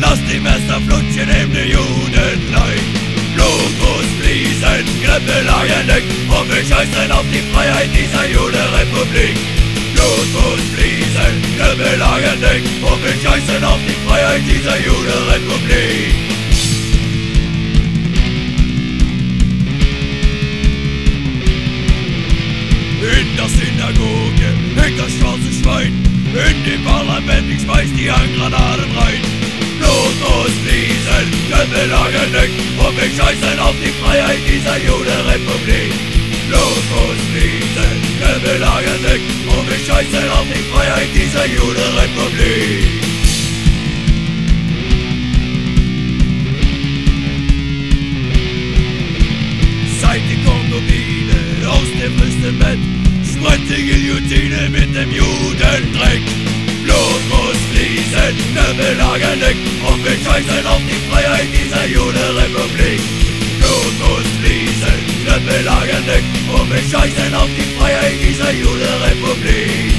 Lass die Messer flutschen in die Judenlein. Blut muss fließen, Krempelagen weg und wir scheißen auf die Freiheit dieser Judenrepublik. Blut muss fließen, Krempelagen weg und wir scheißen auf die Freiheit dieser Judenrepublik. In der Parlament, ich schmeiß die Handgranaten rein. Blut muss fließen, Köpfe lagen weg und wir scheißen auf die Freiheit dieser Judenrepublik. Blut muss fließen, Köpfe lagen weg und wir scheißen auf die Freiheit dieser Judenrepublik. Seit die Kongobine aus dem Wüstenbett sprengt die Guillotine mit dem Judendreck. Blut muss fließen, Knöpfe lagen weg und wir scheißen auf die Freiheit dieser Judenrepublik. Blut muss fließen, Knöpfe lagen weg und wir scheißen auf die Freiheit dieser Judenrepublik.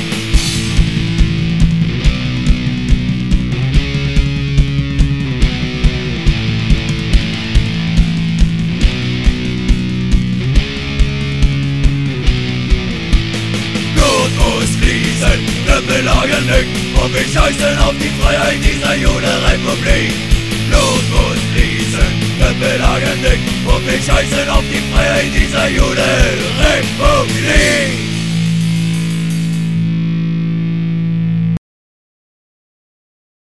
Blut muss fließen, Lagen weg und wir scheißen auf die Freiheit dieser Judenrepublik. Blut muss fließen, Knöpfe lagen weg und wir scheißen auf die Freiheit dieser Judenrepublik.